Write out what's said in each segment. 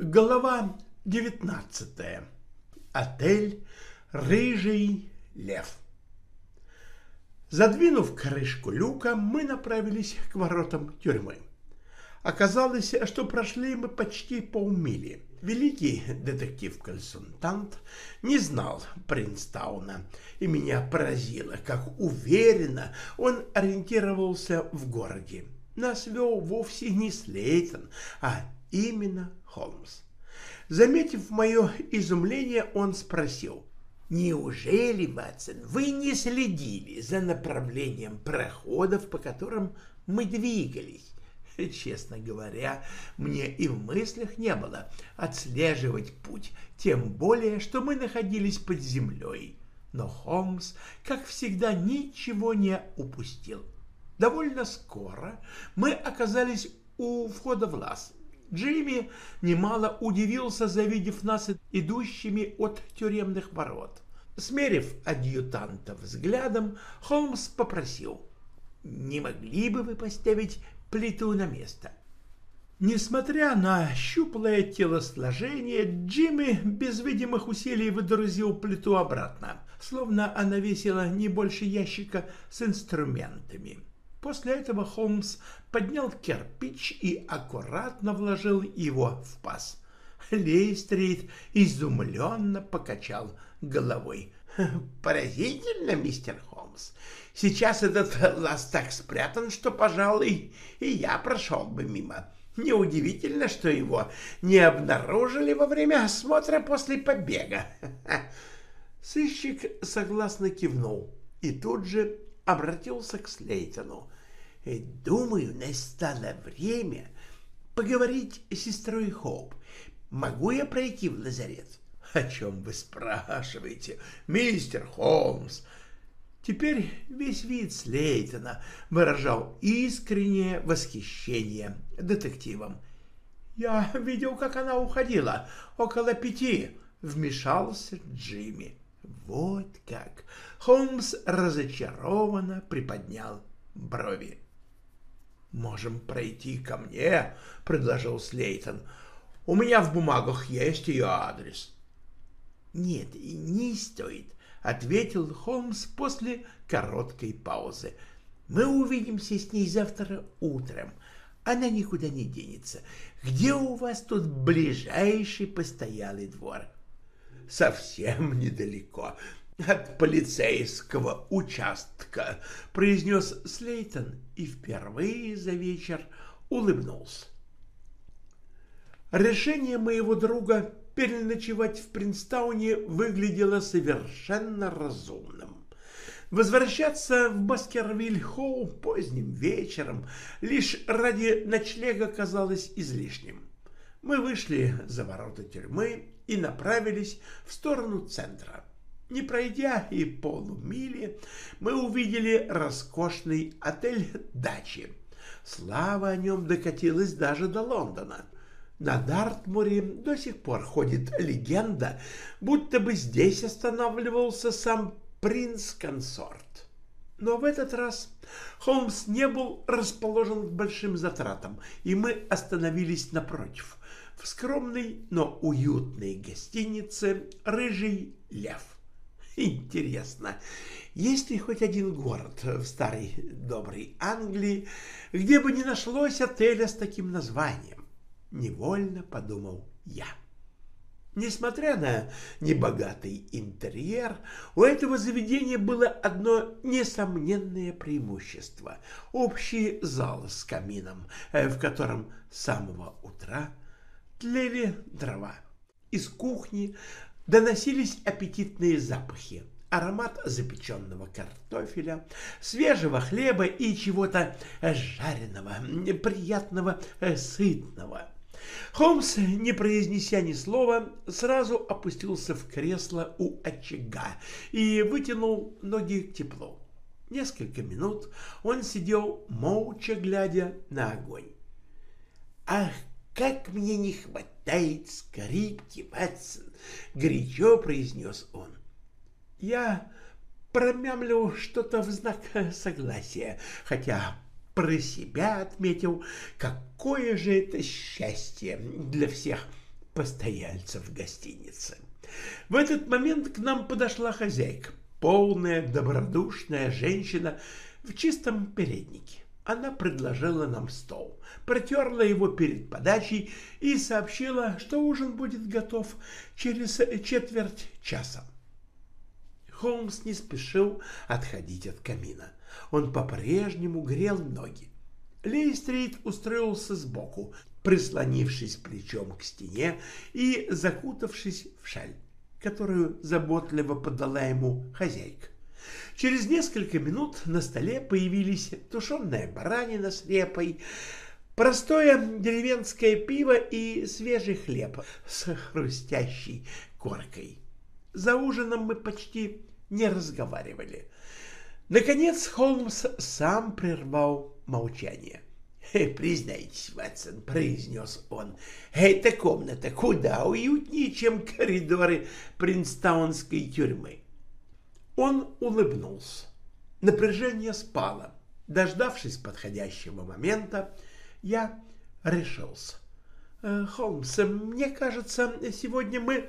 Голова девятнадцатая. Отель «Рыжий лев». Задвинув крышку люка, мы направились к воротам тюрьмы. Оказалось, что прошли мы почти полмили. Великий детектив-консультант не знал Принстауна, и меня поразило, как уверенно он ориентировался в городе. Нас вел вовсе не Слейтон, а именно Холмс. Заметив мое изумление, он спросил, «Неужели, Ватсон, вы не следили за направлением проходов, по которым мы двигались?» Честно говоря, мне и в мыслях не было отслеживать путь, тем более, что мы находились под землей. Но Холмс, как всегда, ничего не упустил. Довольно скоро мы оказались у входа в лаз. Джимми немало удивился, завидев нас идущими от тюремных ворот. Смерив адъютанта взглядом, Холмс попросил, «Не могли бы вы поставить плиту на место?» Несмотря на щуплое телосложение, Джимми без видимых усилий выдрузил плиту обратно, словно она весила не больше ящика с инструментами. После этого Холмс поднял кирпич и аккуратно вложил его в паз. Лейстрит изумленно покачал головой. «Поразительно, мистер Холмс. Сейчас этот лаз так спрятан, что, пожалуй, и я прошел бы мимо. Неудивительно, что его не обнаружили во время осмотра после побега». Сыщик согласно кивнул и тут же обратился к Слейтону. «Думаю, настало время поговорить с сестрой Хоуп. Могу я пройти в лазарет?» «О чем вы спрашиваете, мистер Холмс?» Теперь весь вид Слейтона выражал искреннее восхищение детективом. «Я видел, как она уходила. Около пяти», — вмешался Джимми. «Вот как!» Холмс разочарованно приподнял брови. «Можем пройти ко мне», — предложил Слейтон. «У меня в бумагах есть ее адрес». «Нет, не стоит», — ответил Холмс после короткой паузы. «Мы увидимся с ней завтра утром. Она никуда не денется. Где у вас тут ближайший постоялый двор?» «Совсем недалеко от полицейского участка», — произнес Слейтон и впервые за вечер улыбнулся. Решение моего друга переночевать в Принстауне выглядело совершенно разумным. Возвращаться в Баскервиль-Холл поздним вечером лишь ради ночлега казалось излишним. Мы вышли за ворота тюрьмы и направились в сторону центра. Не пройдя и полумили, мы увидели роскошный отель «Дачи». Слава о нем докатилась даже до Лондона. На Дартмуре до сих пор ходит легенда, будто бы здесь останавливался сам принц-консорт. Но в этот раз Холмс не был расположен к большим затратам, и мы остановились напротив, в скромной, но уютной гостинице «Рыжий лев». Интересно, есть ли хоть один город в старой доброй Англии, где бы не нашлось отеля с таким названием? Невольно подумал я. Несмотря на небогатый интерьер, у этого заведения было одно несомненное преимущество — общий зал с камином, э, в котором с самого утра тлели дрова. Из кухни доносились аппетитные запахи, аромат запеченного картофеля, свежего хлеба и чего-то жареного, приятного, сытного. Холмс, не произнеся ни слова, сразу опустился в кресло у очага и вытянул ноги к теплу. Несколько минут он сидел, молча глядя на огонь. «Ах, как мне не хватает скрипки, Ватсон!» — горячо произнес он. Я промямлил что-то в знак согласия, хотя про себя отметил, какое же это счастье для всех постояльцев гостиницы. В этот момент к нам подошла хозяйка, полная добродушная женщина в чистом переднике. Она предложила нам стол, протерла его перед подачей и сообщила, что ужин будет готов через четверть часа. Холмс не спешил отходить от камина. Он по-прежнему грел ноги. Лейстрит устроился сбоку, прислонившись плечом к стене и закутавшись в шаль, которую заботливо подала ему хозяйка. Через несколько минут на столе появились тушеная баранина с репой, простое деревенское пиво и свежий хлеб с хрустящей коркой. За ужином мы почти не разговаривали. Наконец Холмс сам прервал молчание. «Признайтесь, Ватсон», — произнес он, — «эта комната куда уютнее, чем коридоры Принстаунской тюрьмы». Он улыбнулся. Напряжение спало. Дождавшись подходящего момента, я решился. «Э, «Холмс, мне кажется, сегодня мы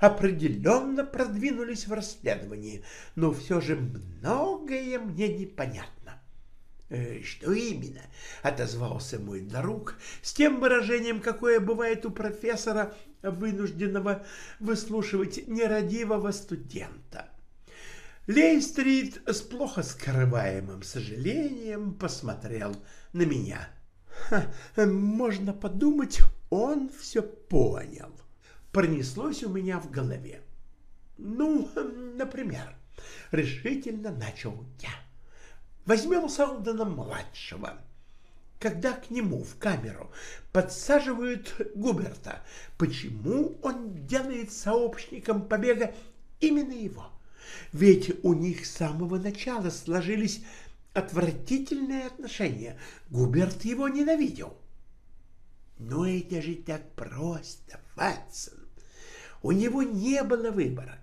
определенно продвинулись в расследовании, но все же многое мне непонятно». «Э, «Что именно?» — отозвался мой друг с тем выражением, какое бывает у профессора, вынужденного выслушивать нерадивого студента. Лейстрит с плохо скрываемым сожалением посмотрел на меня. можно подумать, он все понял. Пронеслось у меня в голове. Ну, например, решительно начал я. Возьмем Салдена-младшего. Когда к нему в камеру подсаживают Губерта, почему он делает сообщником побега именно его? — ведь у них с самого начала сложились отвратительные отношения. Губерт его ненавидел. Но это же так просто, Ватсон. У него не было выбора.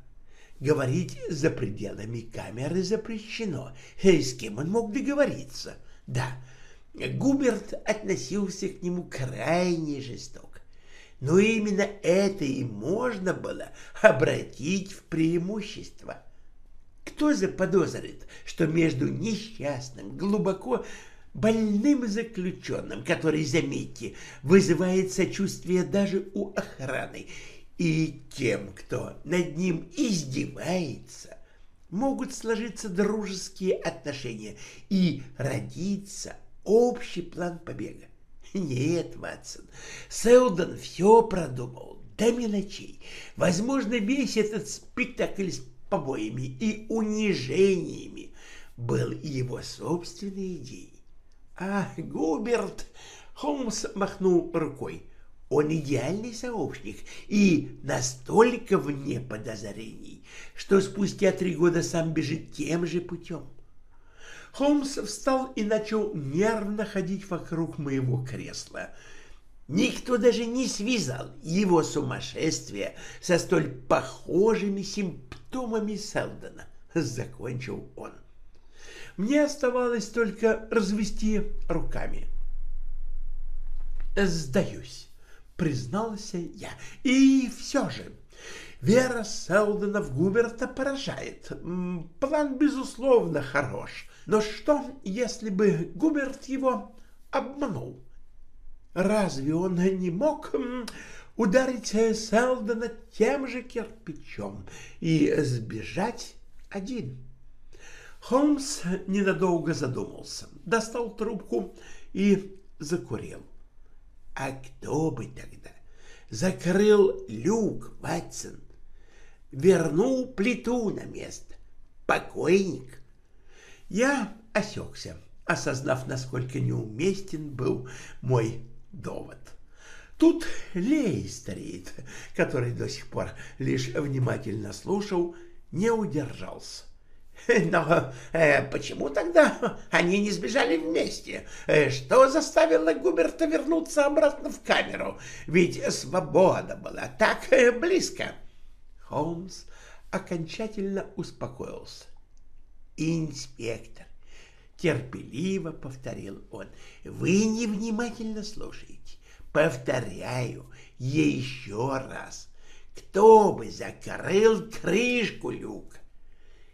Говорить за пределами камеры запрещено. И с кем он мог договориться? Да, Губерт относился к нему крайне жестоко. Но именно это и можно было обратить в преимущество. Кто заподозрит, что между несчастным, глубоко больным заключенным, который, заметьте, вызывает сочувствие даже у охраны, и тем, кто над ним издевается, могут сложиться дружеские отношения и родиться общий план побега. Нет, Ватсон, Селдон все продумал до мелочей. Возможно, весь этот спектакль побоями и унижениями был его собственной идеей. А Губерт Холмс махнул рукой. Он идеальный сообщник и настолько вне подозрений, что спустя три года сам бежит тем же путем. Холмс встал и начал нервно ходить вокруг моего кресла. Никто даже не связал его сумасшествие со столь похожими симптомами томами Селдона, — закончил он. Мне оставалось только развести руками. «Сдаюсь», — признался я. «И все же, вера Селдона в Губерта поражает. План, безусловно, хорош. Но что, если бы Губерт его обманул? Разве он не мог ударить Селдона тем же кирпичом и сбежать один. Холмс ненадолго задумался, достал трубку и закурил. А кто бы тогда закрыл люк, Ватсон? Вернул плиту на место. Покойник. Я осекся, осознав, насколько неуместен был мой довод. Тут Лейстрит, который до сих пор лишь внимательно слушал, не удержался. Но э, почему тогда они не сбежали вместе? Э, что заставило Губерта вернуться обратно в камеру? Ведь свобода была так э, близко. Холмс окончательно успокоился. Инспектор, терпеливо повторил он, вы невнимательно слушаете. Повторяю, еще раз. Кто бы закрыл крышку люка?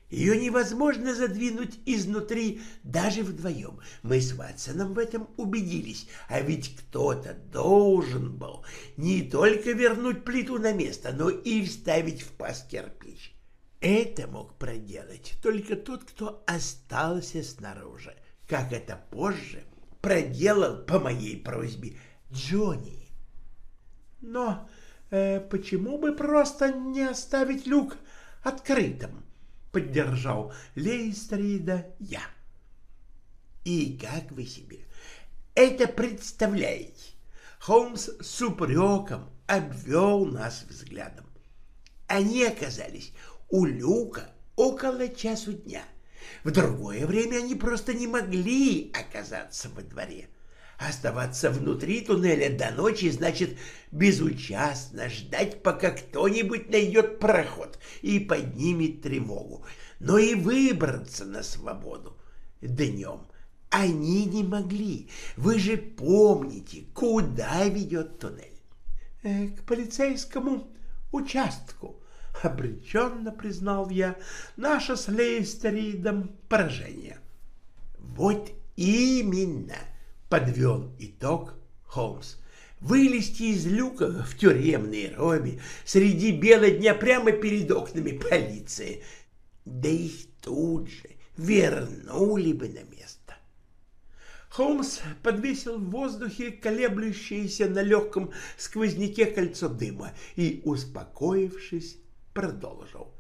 Ее невозможно задвинуть изнутри даже вдвоем. Мы с Ватсоном в этом убедились. А ведь кто-то должен был не только вернуть плиту на место, но и вставить в паз кирпич. Это мог проделать только тот, кто остался снаружи, как это позже проделал по моей просьбе Джонни. Но э, почему бы просто не оставить люк открытым? Поддержал Лейстрида я. И как вы себе это представляете? Холмс с упреком обвел нас взглядом. Они оказались у люка около часу дня. В другое время они просто не могли оказаться во дворе. Оставаться внутри туннеля до ночи значит безучастно ждать, пока кто-нибудь найдет проход и поднимет тревогу. Но и выбраться на свободу днем они не могли. Вы же помните, куда ведет туннель? Э, — К полицейскому участку, — обреченно признал я наше с Лейстеридом поражение. — Вот именно! — подвел итог Холмс. Вылезти из люка в тюремной робе среди бела дня прямо перед окнами полиции. Да их тут же вернули бы на место. Холмс подвесил в воздухе колеблющееся на легком сквозняке кольцо дыма и, успокоившись, продолжил.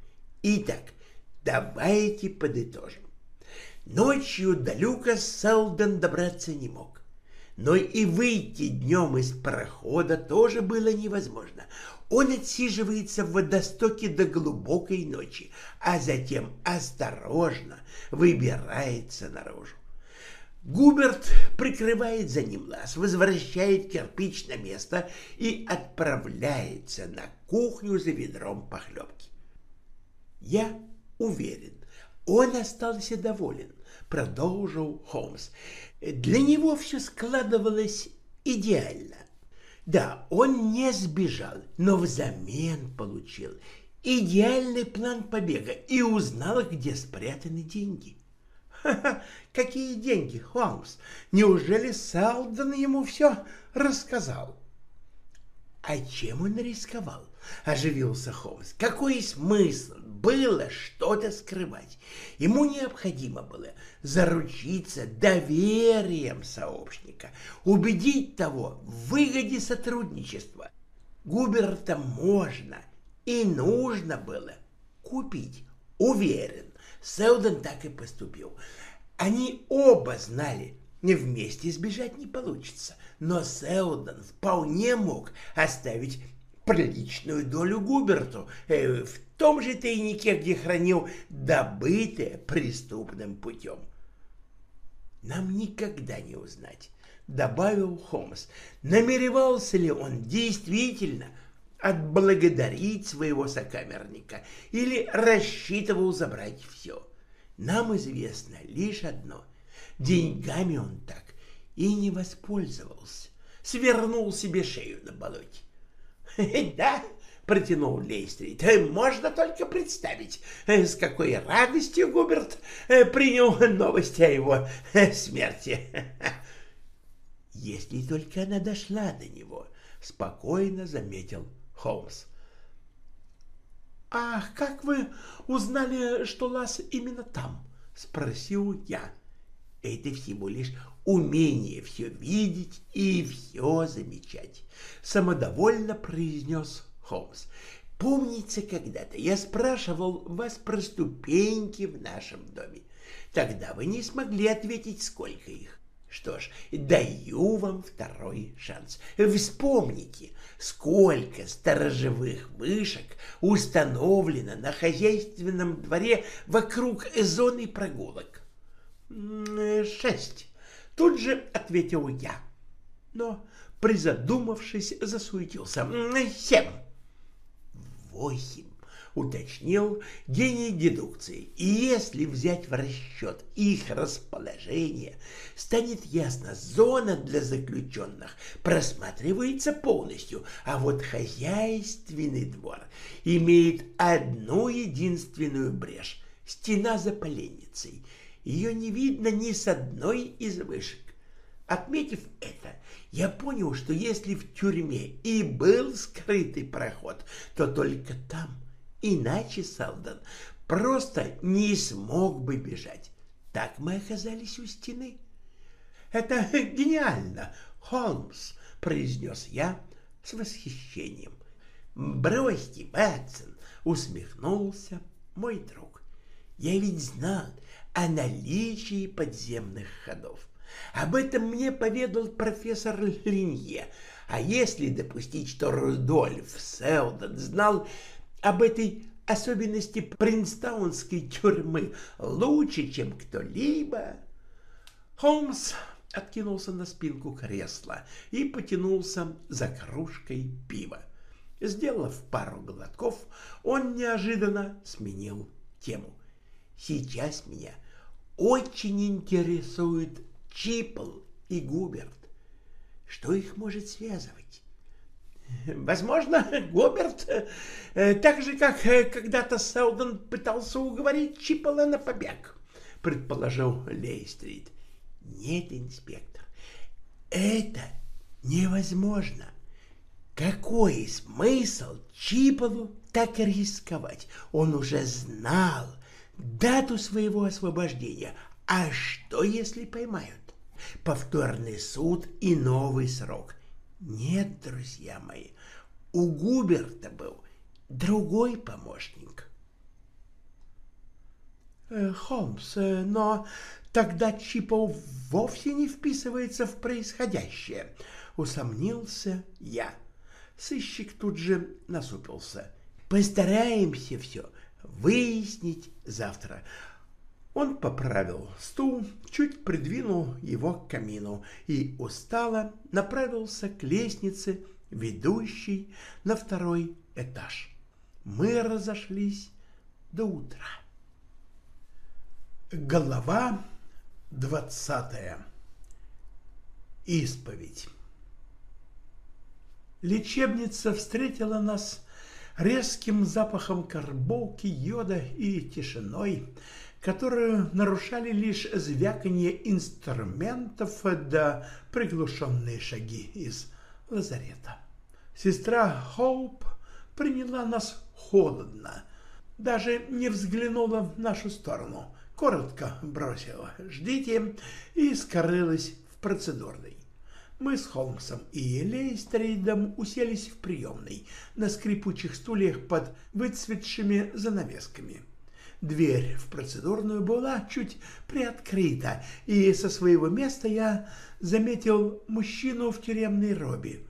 Итак, давайте подытожим. Ночью до люка Селден добраться не мог но и выйти днем из прохода тоже было невозможно. Он отсиживается в водостоке до глубокой ночи, а затем осторожно выбирается наружу. Губерт прикрывает за ним лаз, возвращает кирпич на место и отправляется на кухню за ведром похлебки. Я уверен, он остался доволен, продолжил Холмс. Для него все складывалось идеально. Да, он не сбежал, но взамен получил идеальный план побега и узнал, где спрятаны деньги. Ха-ха, какие деньги, Холмс? Неужели Салден ему все рассказал? А чем он рисковал? Оживился Холмс. Какой смысл было что-то скрывать? Ему необходимо было заручиться доверием сообщника, убедить того в выгоде сотрудничества. Губерта можно и нужно было купить. Уверен, Селдон так и поступил. Они оба знали, вместе сбежать не получится, но Селдон вполне мог оставить приличную долю Губерту э, в том же тайнике, где хранил добытое преступным путем. Нам никогда не узнать, добавил Холмс, намеревался ли он действительно отблагодарить своего сокамерника или рассчитывал забрать все. Нам известно лишь одно — деньгами он так и не воспользовался, свернул себе шею на болоте. — Да, — протянул Лейстрит, — можно только представить, с какой радостью Губерт э, принял новость о его э, смерти. — Если только она дошла до него, — спокойно заметил Холмс. — Ах, как вы узнали, что Лас именно там? — спросил я. — Это всего лишь умение все видеть и все замечать, — самодовольно произнес Холмс. Помнится, когда-то я спрашивал вас про ступеньки в нашем доме. Тогда вы не смогли ответить, сколько их. Что ж, даю вам второй шанс. Вспомните, сколько сторожевых вышек установлено на хозяйственном дворе вокруг зоны прогулок. Шесть. Тут же ответил я. Но, призадумавшись, засуетился. Семь. Восемь. уточнил гений дедукции. И если взять в расчет их расположение, станет ясно, зона для заключенных просматривается полностью, а вот хозяйственный двор имеет одну единственную брешь — стена за поленницей. Ее не видно ни с одной из вышек. Отметив это, я понял, что если в тюрьме и был скрытый проход, то только там, иначе Салдан просто не смог бы бежать. Так мы оказались у стены. «Это гениально, Холмс!» — произнес я с восхищением. «Бросьте, Батсон!» — усмехнулся мой друг. «Я ведь знал о наличии подземных ходов. Об этом мне поведал профессор Линье. А если допустить, что Рудольф Селдон знал об этой особенности принстаунской тюрьмы лучше, чем кто-либо... Холмс откинулся на спинку кресла и потянулся за кружкой пива. Сделав пару глотков, он неожиданно сменил тему. «Сейчас меня очень интересует Чипл и Губерт. Что их может связывать? Возможно, Губерт, э, так же, как э, когда-то Селдон пытался уговорить Чипла на побег, предположил Лейстрит. Нет, инспектор, это невозможно. Какой смысл Чиполу так рисковать? Он уже знал дату своего освобождения. А что, если поймают? Повторный суд и новый срок. Нет, друзья мои, у Губерта был другой помощник. Э, Холмс, э, но тогда Чипов вовсе не вписывается в происходящее, усомнился я. Сыщик тут же насупился. Постараемся все выяснить завтра. Он поправил стул, чуть придвинул его к камину и устало направился к лестнице, ведущей на второй этаж. Мы разошлись до утра. Голова двадцатая. Исповедь. Лечебница встретила нас резким запахом карболки, йода и тишиной, которую нарушали лишь звяканье инструментов да приглушенные шаги из лазарета. Сестра Хоуп приняла нас холодно, даже не взглянула в нашу сторону, коротко бросила «ждите» и скрылась в процедурной. Мы с Холмсом и Лейстрейдом уселись в приемной на скрипучих стульях под выцветшими занавесками – Дверь в процедурную была чуть приоткрыта, и со своего места я заметил мужчину в тюремной робе.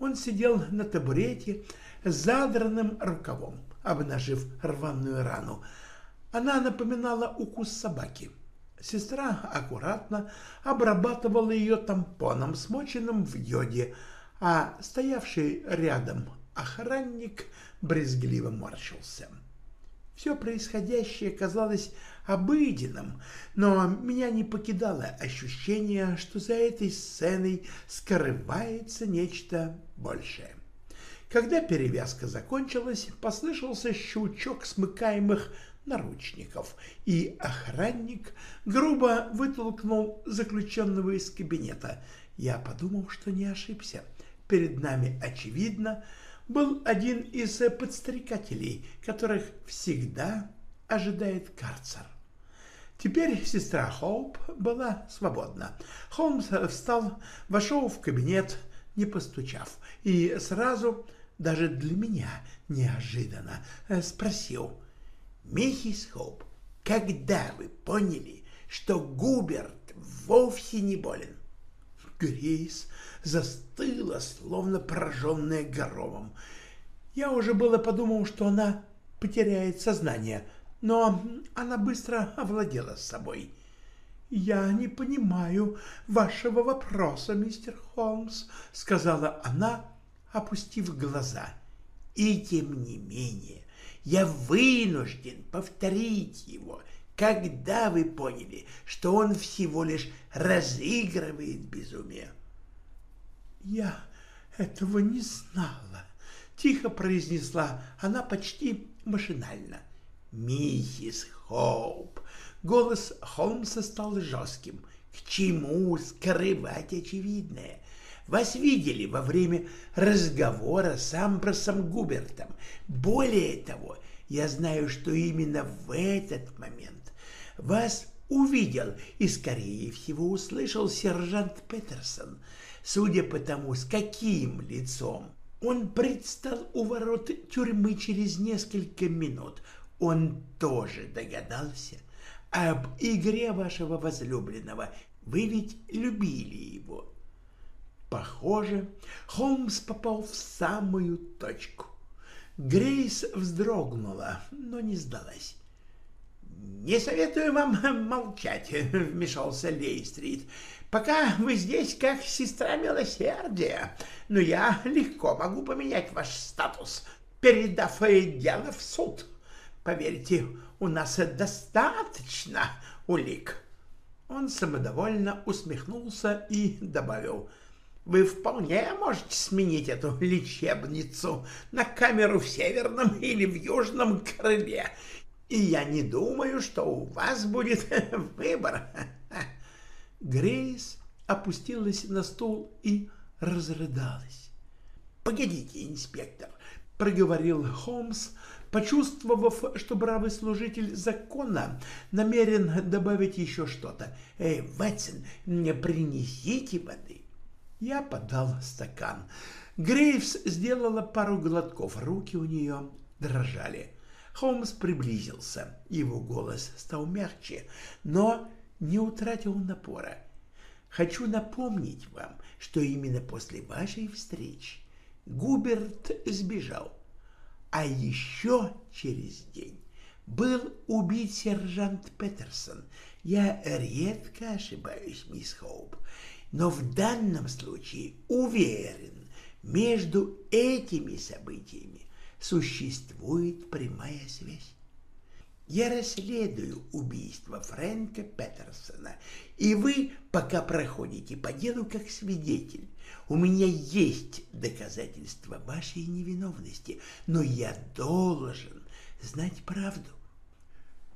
Он сидел на табурете с задранным рукавом, обнажив рваную рану. Она напоминала укус собаки. Сестра аккуратно обрабатывала ее тампоном, смоченным в йоде, а стоявший рядом охранник брезгливо морщился. Все происходящее казалось обыденным, но меня не покидало ощущение, что за этой сценой скрывается нечто большее. Когда перевязка закончилась, послышался щелчок смыкаемых наручников, и охранник грубо вытолкнул заключенного из кабинета. Я подумал, что не ошибся. Перед нами, очевидно, был один из подстрекателей, которых всегда ожидает карцер. Теперь сестра Хоуп была свободна. Холмс встал, вошел в кабинет, не постучав, и сразу, даже для меня неожиданно, спросил, «Миссис Хоуп, когда вы поняли, что Губерт вовсе не болен?» Грейс застыла, словно пораженная громом. Я уже было подумал, что она потеряет сознание, но она быстро овладела собой. «Я не понимаю вашего вопроса, мистер Холмс», — сказала она, опустив глаза. «И тем не менее, я вынужден повторить его, когда вы поняли, что он всего лишь разыгрывает безумие. Я этого не знала, тихо произнесла она почти машинально. Миссис Хоуп. Голос Холмса стал жестким. К чему скрывать очевидное? Вас видели во время разговора с Амбросом Губертом. Более того, я знаю, что именно в этот момент вас увидел и, скорее всего, услышал сержант Петерсон. Судя по тому, с каким лицом он предстал у ворот тюрьмы через несколько минут, он тоже догадался об игре вашего возлюбленного. Вы ведь любили его. Похоже, Холмс попал в самую точку. Грейс вздрогнула, но не сдалась. «Не советую вам молчать», — вмешался Лейстрит. «Пока вы здесь как сестра милосердия, но я легко могу поменять ваш статус, передав дело в суд. Поверьте, у нас достаточно улик». Он самодовольно усмехнулся и добавил — вы вполне можете сменить эту лечебницу на камеру в северном или в южном крыле, и я не думаю, что у вас будет выбор. Грейс опустилась на стул и разрыдалась. «Погодите, инспектор», — проговорил Холмс, почувствовав, что бравый служитель закона намерен добавить еще что-то. «Эй, Ватсон, принесите воды». Я подал стакан. Грейвс сделала пару глотков, руки у нее дрожали. Холмс приблизился, его голос стал мягче, но не утратил напора. Хочу напомнить вам, что именно после вашей встречи Губерт сбежал, а еще через день был убит сержант Петерсон. Я редко ошибаюсь, мисс Хоуп, но в данном случае уверен, между этими событиями существует прямая связь. Я расследую убийство Фрэнка Петерсона, и вы пока проходите по делу как свидетель. У меня есть доказательства вашей невиновности, но я должен знать правду.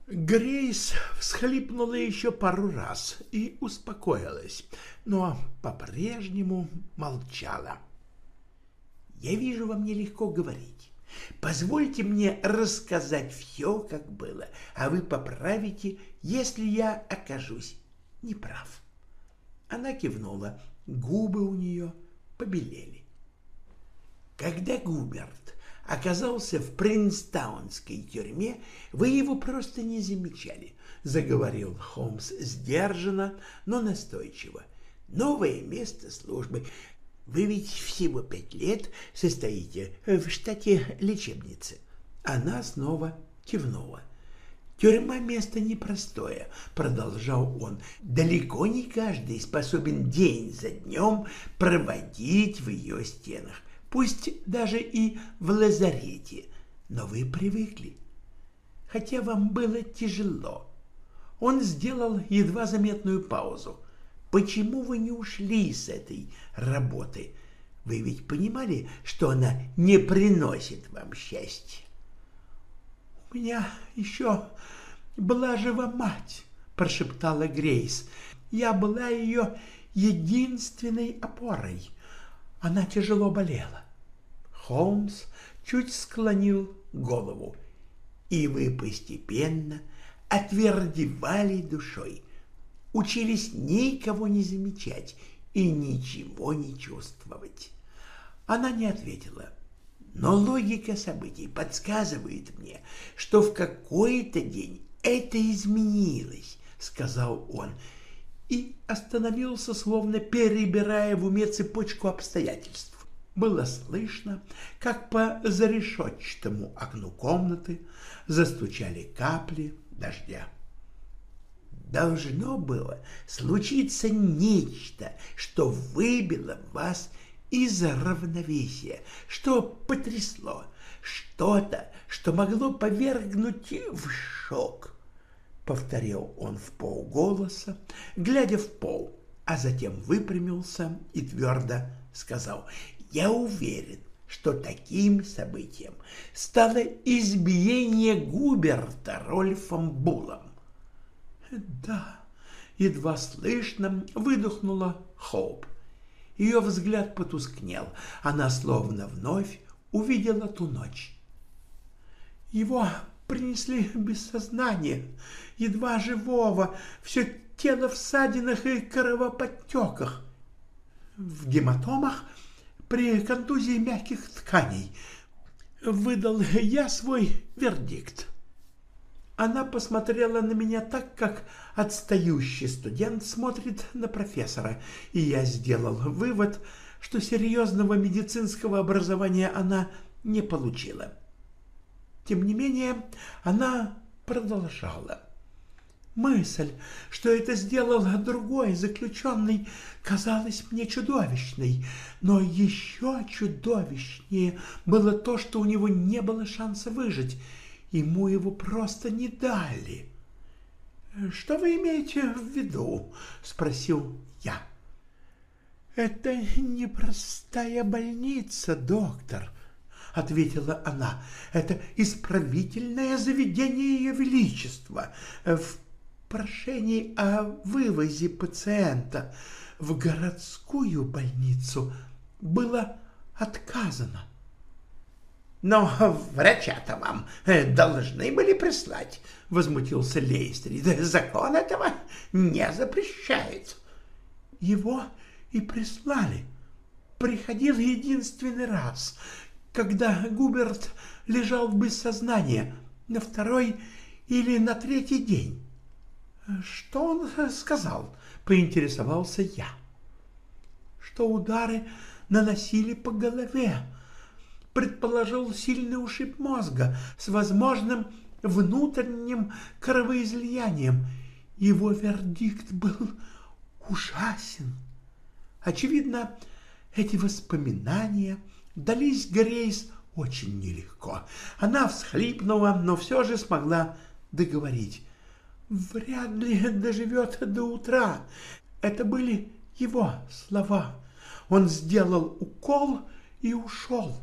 Грейс всхлипнула еще пару раз и успокоилась, но по-прежнему молчала. «Я вижу, вам нелегко говорить. Позвольте мне рассказать все, как было, а вы поправите, если я окажусь неправ». Она кивнула, губы у нее побелели. Когда Губерт оказался в Принстаунской тюрьме, вы его просто не замечали, — заговорил Холмс сдержанно, но настойчиво. Новое место службы. Вы ведь всего пять лет состоите в штате лечебницы. Она снова кивнула. «Тюрьма — место непростое», — продолжал он. «Далеко не каждый способен день за днем проводить в ее стенах пусть даже и в лазарете, но вы привыкли. Хотя вам было тяжело. Он сделал едва заметную паузу. Почему вы не ушли с этой работы? Вы ведь понимали, что она не приносит вам счастья? — У меня еще была жива мать, — прошептала Грейс. Я была ее единственной опорой. Она тяжело болела. Холмс чуть склонил голову. И вы постепенно отвердевали душой, учились никого не замечать и ничего не чувствовать. Она не ответила. Но логика событий подсказывает мне, что в какой-то день это изменилось, сказал он, и остановился, словно перебирая в уме цепочку обстоятельств. Было слышно, как по зарешетчатому окну комнаты застучали капли дождя. Должно было случиться нечто, что выбило вас из равновесия, что потрясло, что-то, что могло повергнуть в шок. Повторил он в полголоса, глядя в пол, а затем выпрямился и твердо сказал, «Я уверен, что таким событием стало избиение Губерта Рольфом Булом. «Да», — едва слышно выдохнула Хоуп. Ее взгляд потускнел, она словно вновь увидела ту ночь. Его принесли без сознания, едва живого, все тело в ссадинах и кровоподтеках. В гематомах при контузии мягких тканей. Выдал я свой вердикт. Она посмотрела на меня так, как отстающий студент смотрит на профессора, и я сделал вывод, что серьезного медицинского образования она не получила. Тем не менее, она продолжала. Мысль, что это сделал другой заключенный, казалась мне чудовищной, но еще чудовищнее было то, что у него не было шанса выжить, ему его просто не дали. «Что вы имеете в виду?» — спросил я. «Это непростая больница, доктор», — ответила она. «Это исправительное заведение Ее Величества. В прошении о вывозе пациента в городскую больницу было отказано. «Но врача-то вам э, должны были прислать», — возмутился Лейстрид. «Закон этого не запрещает». «Его и прислали. Приходил единственный раз, когда Губерт лежал без сознания, на второй или на третий день. Что он сказал? Поинтересовался я. Что удары наносили по голове. Предположил сильный ушиб мозга с возможным внутренним кровоизлиянием. Его вердикт был ужасен. Очевидно, эти воспоминания дались Грейс очень нелегко. Она всхлипнула, но все же смогла договорить вряд ли доживет до утра. Это были его слова. Он сделал укол и ушел.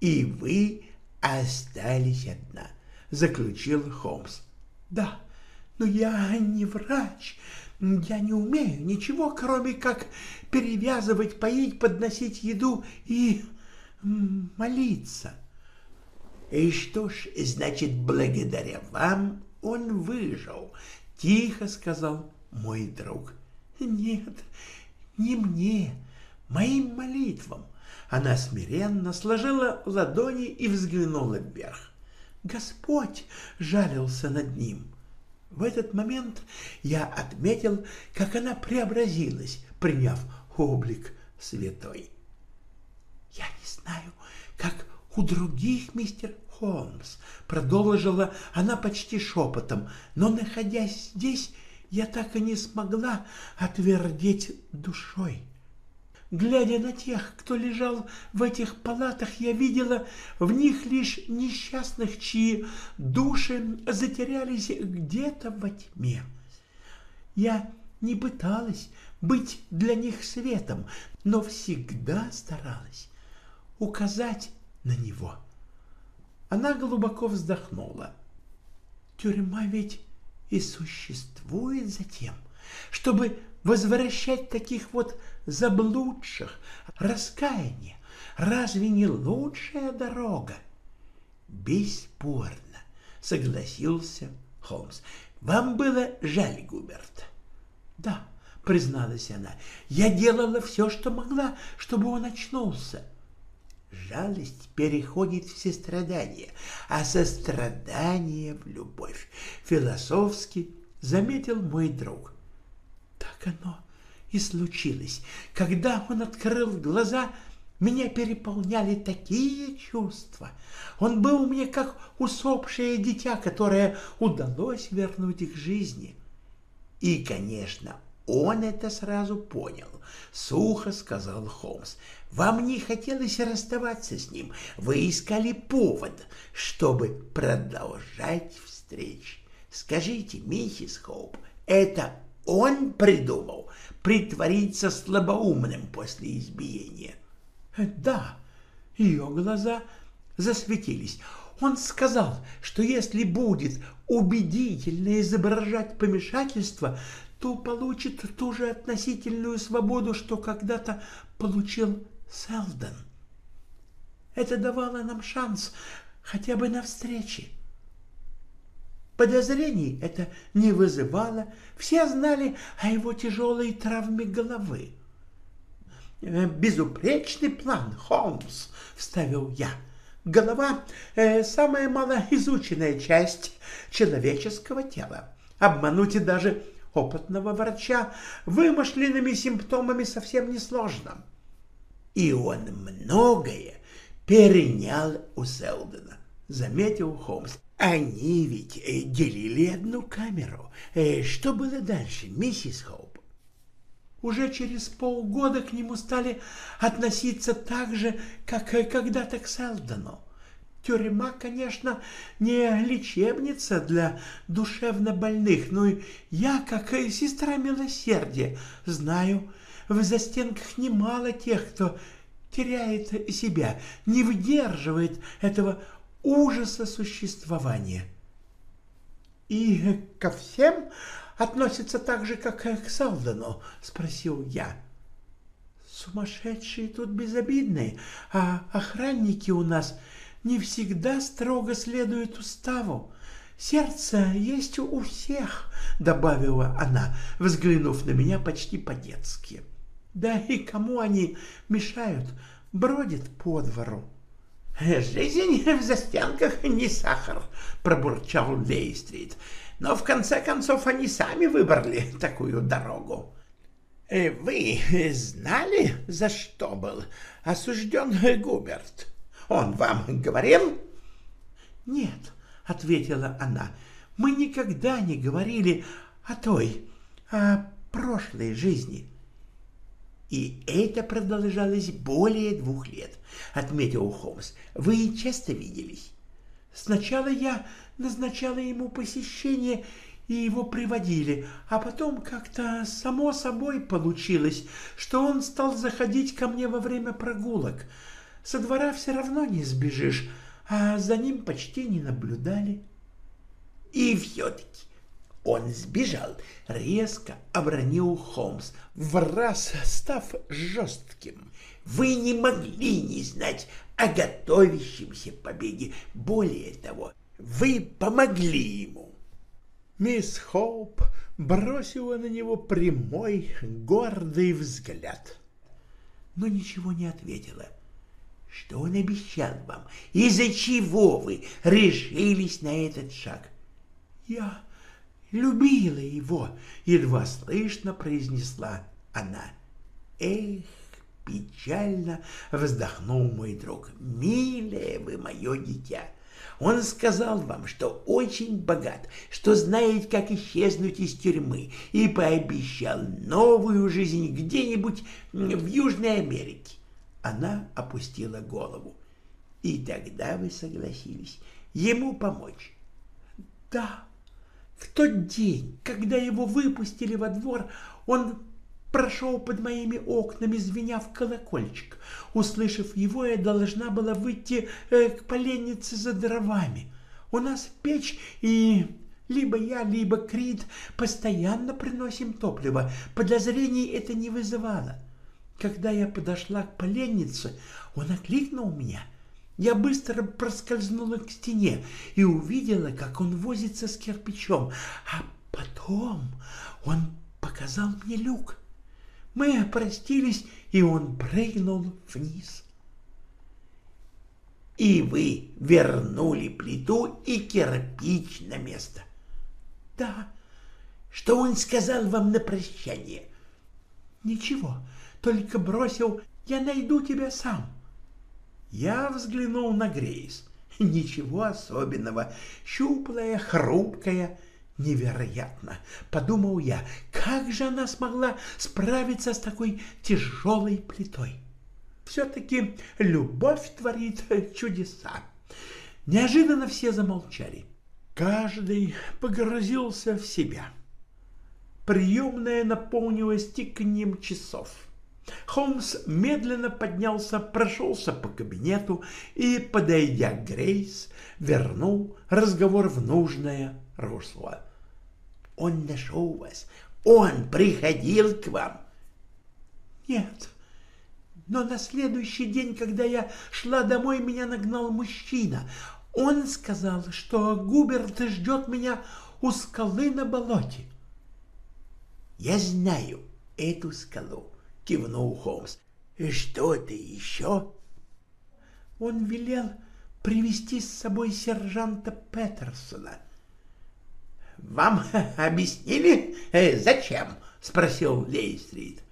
И вы остались одна, заключил Холмс. Да, но я не врач. Я не умею ничего, кроме как перевязывать, поить, подносить еду и молиться. И что ж, значит, благодаря вам он выжил, — тихо сказал мой друг. Нет, не мне, моим молитвам. Она смиренно сложила ладони и взглянула вверх. Господь жалился над ним. В этот момент я отметил, как она преобразилась, приняв облик святой. Я не знаю, как у других, мистер Холмс, продолжила она почти шепотом, но, находясь здесь, я так и не смогла отвердеть душой. Глядя на тех, кто лежал в этих палатах, я видела в них лишь несчастных, чьи души затерялись где-то во тьме. Я не пыталась быть для них светом, но всегда старалась указать на него. Она глубоко вздохнула. Тюрьма ведь и существует за тем, чтобы возвращать таких вот заблудших, раскаяние. Разве не лучшая дорога? Бесспорно, согласился Холмс. Вам было жаль Губерта? Да, призналась она, я делала все, что могла, чтобы он очнулся. Жалость переходит в сострадание, а сострадание в любовь. Философски заметил мой друг. Так оно и случилось. Когда он открыл глаза, меня переполняли такие чувства. Он был мне как усопшее дитя, которое удалось вернуть к жизни. И, конечно, он это сразу понял. Сухо сказал Холмс. Вам не хотелось расставаться с ним. Вы искали повод, чтобы продолжать встречи. Скажите, миссис Хоуп, это он придумал притвориться слабоумным после избиения? Да, ее глаза засветились. Он сказал, что если будет убедительно изображать помешательство, то получит ту же относительную свободу, что когда-то получил Селдон. Это давало нам шанс хотя бы на встрече. Подозрений это не вызывало, все знали о его тяжелой травме головы. «Безупречный план, Холмс», — вставил я. «Голова э, — самая малоизученная часть человеческого тела. Обмануть и даже опытного врача вымышленными симптомами совсем несложно. И он многое перенял у Селдена, заметил Холмс. Они ведь э, делили одну камеру. Э, что было дальше, миссис Хоуп? Уже через полгода к нему стали относиться так же, как э, когда-то к Селдону. Тюрьма, конечно, не лечебница для душевнобольных, но я, как сестра милосердия, знаю, в застенках немало тех, кто теряет себя, не выдерживает этого ужаса существования. И ко всем относится так же, как к Салдану, спросил я. Сумасшедшие тут безобидные, а охранники у нас не всегда строго следуют уставу. Сердце есть у всех, добавила она, взглянув на меня почти по-детски. Да и кому они мешают, бродят по двору. «Жизнь в застенках не сахар», — пробурчал Лейстрит. «Но в конце концов они сами выбрали такую дорогу». «Э, «Вы знали, за что был осужден Губерт? Он вам говорил?» «Нет», — ответила она, — «мы никогда не говорили о той, о прошлой жизни». И это продолжалось более двух лет, отметил Холмс. Вы часто виделись? Сначала я назначала ему посещение, и его приводили, а потом как-то само собой получилось, что он стал заходить ко мне во время прогулок. Со двора все равно не сбежишь, а за ним почти не наблюдали. И все-таки он сбежал, резко обронил Холмс, в раз став жестким. Вы не могли не знать о готовящемся побеге. Более того, вы помогли ему. Мисс Хоуп бросила на него прямой, гордый взгляд, но ничего не ответила. Что он обещал вам? Из-за чего вы решились на этот шаг? Я любила его, едва слышно произнесла она. Эх, печально вздохнул мой друг. Милое вы мое дитя. Он сказал вам, что очень богат, что знает, как исчезнуть из тюрьмы, и пообещал новую жизнь где-нибудь в Южной Америке. Она опустила голову. И тогда вы согласились ему помочь. Да, в тот день, когда его выпустили во двор, он прошел под моими окнами, звеня в колокольчик. Услышав его, я должна была выйти э, к поленнице за дровами. У нас печь, и либо я, либо Крит постоянно приносим топливо. Подозрений это не вызывало. Когда я подошла к поленнице, он окликнул меня — я быстро проскользнула к стене и увидела, как он возится с кирпичом, а потом он показал мне люк. Мы простились, и он прыгнул вниз. И вы вернули плиту и кирпич на место. Да. Что он сказал вам на прощание? Ничего, только бросил, я найду тебя сам. Я взглянул на Грейс. Ничего особенного. Щуплая, хрупкая, Невероятно, подумал я, как же она смогла справиться с такой тяжелой плитой. Все-таки любовь творит чудеса. Неожиданно все замолчали. Каждый погрузился в себя. Приемная наполнилась тиканьем часов. Холмс медленно поднялся, прошелся по кабинету и, подойдя к Грейс, вернул разговор в нужное русло. «Он нашел вас? Он приходил к вам?» «Нет, но на следующий день, когда я шла домой, меня нагнал мужчина. Он сказал, что Губерт ждет меня у скалы на болоте. «Я знаю эту скалу», — кивнул Холмс. «Что-то еще?» Он велел привести с собой сержанта Петерсона. «Вам объяснили, э, зачем?» — спросил Лейстрит.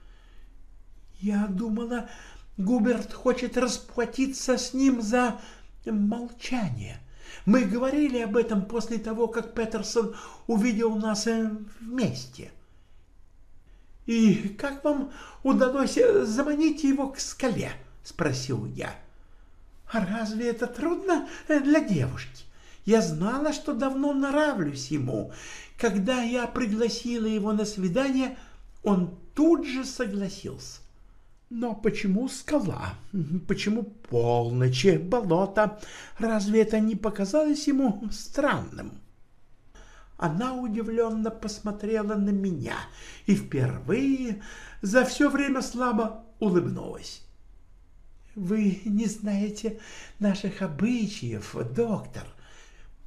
«Я думала, Губерт хочет расплатиться с ним за молчание. Мы говорили об этом после того, как Петерсон увидел нас э, вместе. «И как вам удалось э, заманить его к скале?» — спросил я. «А разве это трудно э, для девушки? Я знала, что давно нравлюсь ему. Когда я пригласила его на свидание, он тут же согласился. Но почему скала? Почему полночь, болото? Разве это не показалось ему странным? Она удивленно посмотрела на меня и впервые за все время слабо улыбнулась. «Вы не знаете наших обычаев, доктор.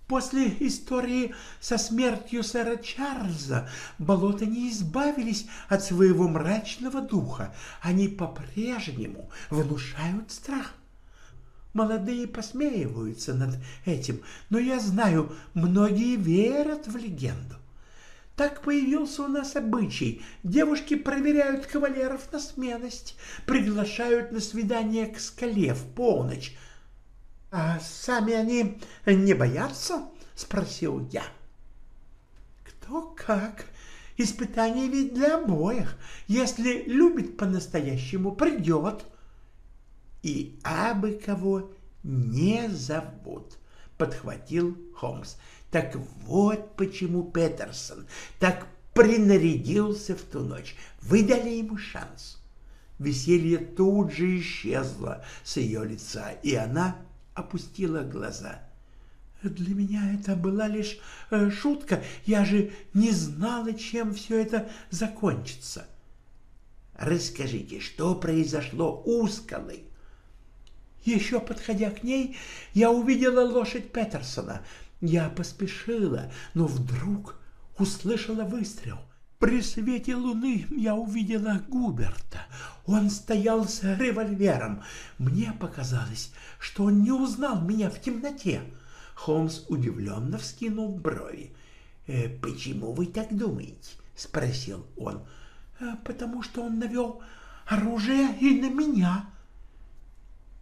После истории со смертью сэра Чарльза болота не избавились от своего мрачного духа. Они по-прежнему внушают страх. Молодые посмеиваются над этим, но я знаю, многие верят в легенду. Так появился у нас обычай. Девушки проверяют кавалеров на смелость, приглашают на свидание к скале в полночь, — А сами они не боятся? — спросил я. — Кто как. Испытание ведь для обоих. Если любит по-настоящему, придет. И абы кого не зовут, — подхватил Холмс. Так вот почему Петерсон так принарядился в ту ночь. Вы дали ему шанс. Веселье тут же исчезло с ее лица, и она опустила глаза. Для меня это была лишь э, шутка. Я же не знала, чем все это закончится. Расскажите, что произошло у скалы? Еще подходя к ней, я увидела лошадь Петерсона. Я поспешила, но вдруг услышала выстрел. При свете луны я увидела Губерта. Он стоял с револьвером. Мне показалось, что он не узнал меня в темноте. Холмс удивленно вскинул брови. «Э, «Почему вы так думаете?» — спросил он. «Э, «Потому что он навел оружие и на меня».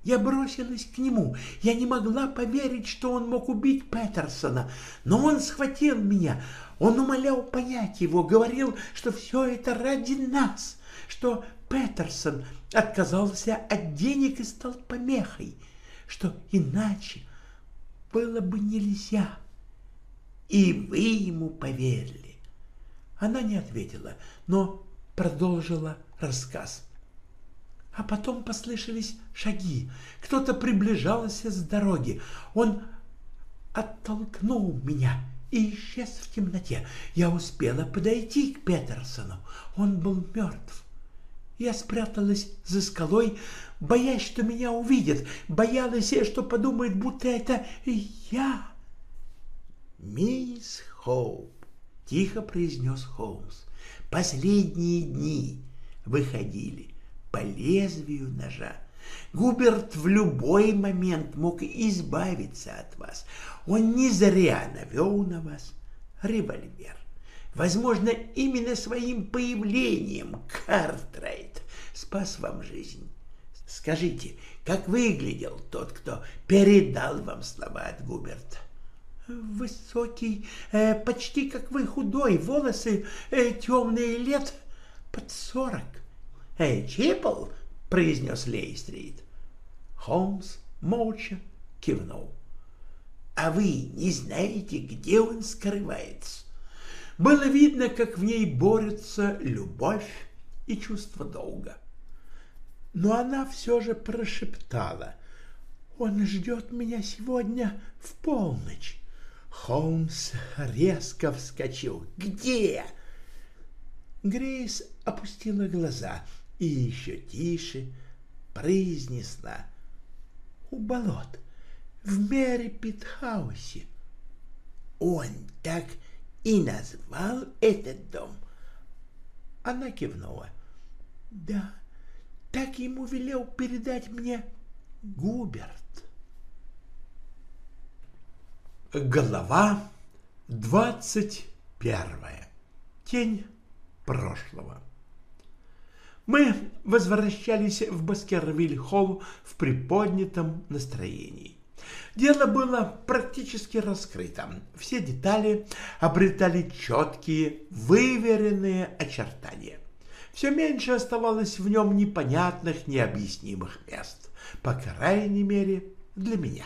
Я бросилась к нему. Я не могла поверить, что он мог убить Петерсона, но он схватил меня. Он умолял понять его, говорил, что все это ради нас, что Петерсон отказался от денег и стал помехой, что иначе было бы нельзя. И вы ему поверили. Она не ответила, но продолжила рассказ. А потом послышались шаги. Кто-то приближался с дороги. Он оттолкнул меня и исчез в темноте. Я успела подойти к Петерсону. Он был мертв. Я спряталась за скалой, боясь, что меня увидят, боялась, что подумает, будто это я. «Мисс Хоуп», — тихо произнес Холмс, — «последние дни выходили по лезвию ножа. Губерт в любой момент мог избавиться от вас. Он не зря навел на вас револьвер. Возможно, именно своим появлением Картрайт спас вам жизнь. Скажите, как выглядел тот, кто передал вам слова от Губерта? Высокий, э, почти как вы, худой, волосы э, темные лет под сорок. «Эй, Чипл!» — произнес Лейстрит. Холмс молча кивнул. «А вы не знаете, где он скрывается?» Было видно, как в ней борются любовь и чувство долга. Но она все же прошептала. «Он ждет меня сегодня в полночь». Холмс резко вскочил. «Где?» Грейс опустила глаза и еще тише произнесла. «У болот, в Мэри Питхаусе». «Он так и назвал этот дом?» Она кивнула. «Да, так ему велел передать мне Губерт». Глава двадцать первая. Тень прошлого. Мы возвращались в Баскервиль-холл в приподнятом настроении. Дело было практически раскрыто. Все детали обретали четкие, выверенные очертания. Все меньше оставалось в нем непонятных, необъяснимых мест. По крайней мере, для меня.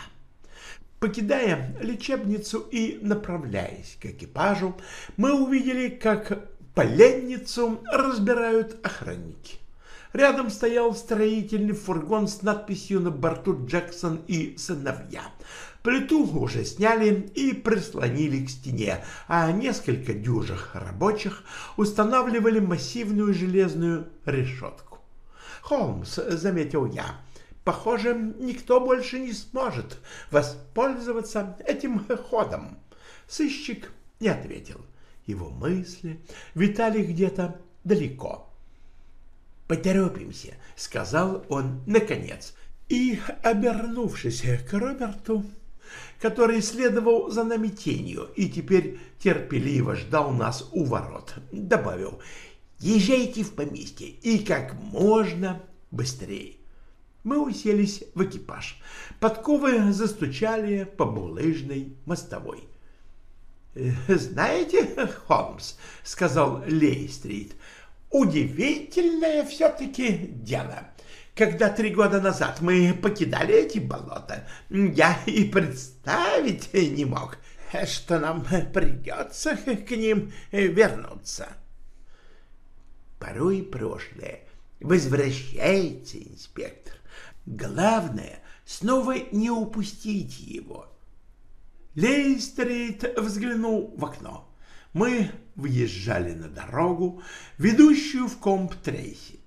Покидая лечебницу и направляясь к экипажу, мы увидели, как поленницу разбирают охранники. Рядом стоял строительный фургон с надписью на борту «Джексон и сыновья». Плиту уже сняли и прислонили к стене, а несколько дюжих рабочих устанавливали массивную железную решетку. «Холмс», — заметил я, — Похоже, никто больше не сможет воспользоваться этим ходом. Сыщик не ответил. Его мысли витали где-то далеко. «Поторопимся», — сказал он наконец. И, обернувшись к Роберту, который следовал за нами тенью и теперь терпеливо ждал нас у ворот, добавил «Езжайте в поместье и как можно быстрее». Мы уселись в экипаж. Подковы застучали по булыжной мостовой. «Э, «Знаете, Холмс, — сказал Лейстрит, — удивительное все-таки дело. Когда три года назад мы покидали эти болота, я и представить не мог, что нам придется к ним вернуться». Порой прошлое возвращается, инспектор. Главное — снова не упустить его. Лейстрит взглянул в окно. Мы въезжали на дорогу, ведущую в Комп-Трейси.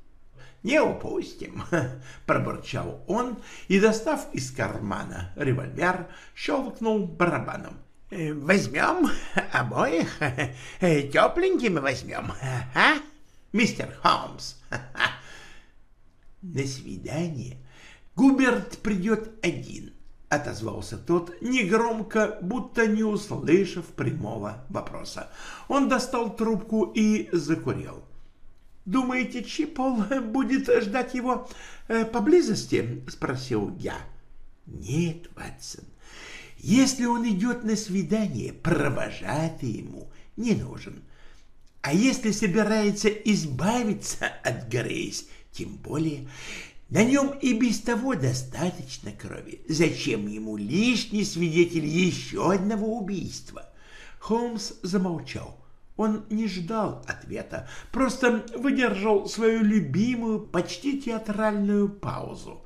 «Не упустим», — пробурчал он и, достав из кармана револьвер, щелкнул барабаном. «Э, «Возьмем обоих, э, тепленькими возьмем, а, мистер Холмс?» «На свидание Губерт придет один, — отозвался тот негромко, будто не услышав прямого вопроса. Он достал трубку и закурил. — Думаете, Чипол будет ждать его э, поблизости? — спросил я. — Нет, Ватсон. Если он идет на свидание, провожатый ему не нужен. А если собирается избавиться от Грейс, тем более на нем и без того достаточно крови. Зачем ему лишний свидетель еще одного убийства? Холмс замолчал. Он не ждал ответа, просто выдержал свою любимую, почти театральную паузу.